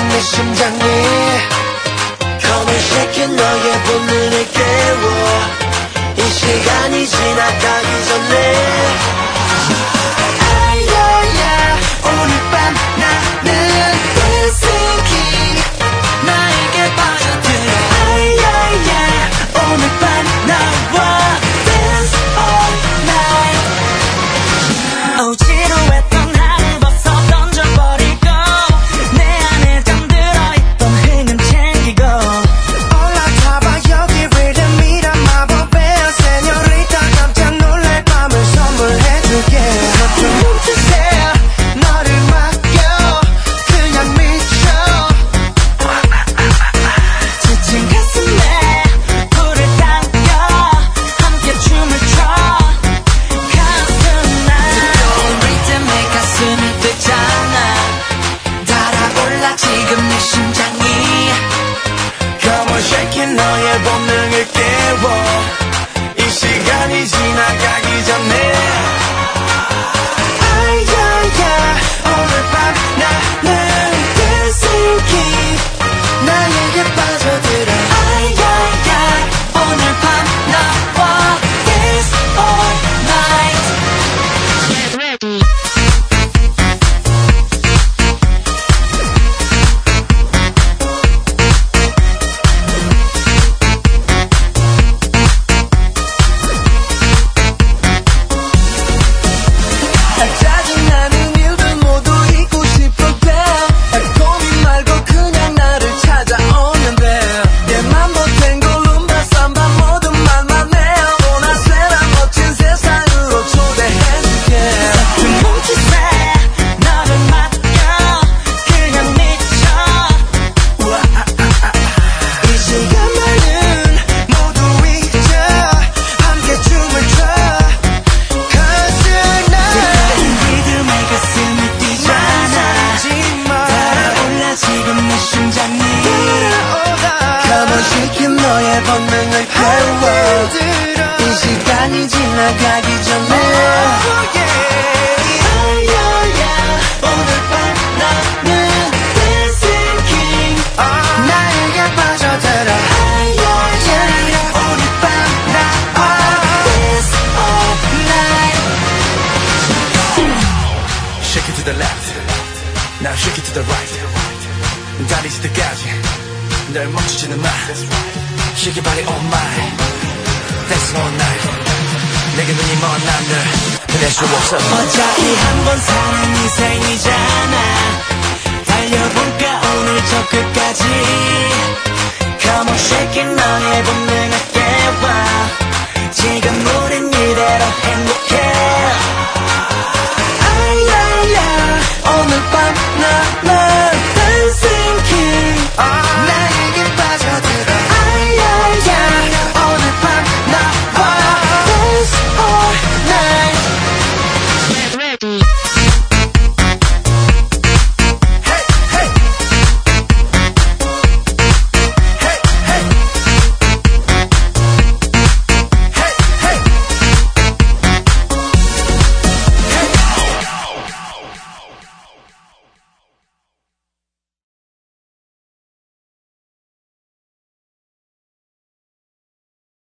뛰던 내 심장이 Come and shake it 너의 분을 깨워 이 시간이 지나가기 시간이 지나가기 전에 oh, yeah. 아야야 오늘 밤 나는 Dancing King oh. all night Shake it to the left. Now shake it to the right. 다리 멈추지는 마 Shake your body all night That's all night. 내게 눈이 먼 남들 보낼 수 없어. 어차피 한 번 사는 인생이잖아. 달려볼까 오늘 저 끝까지.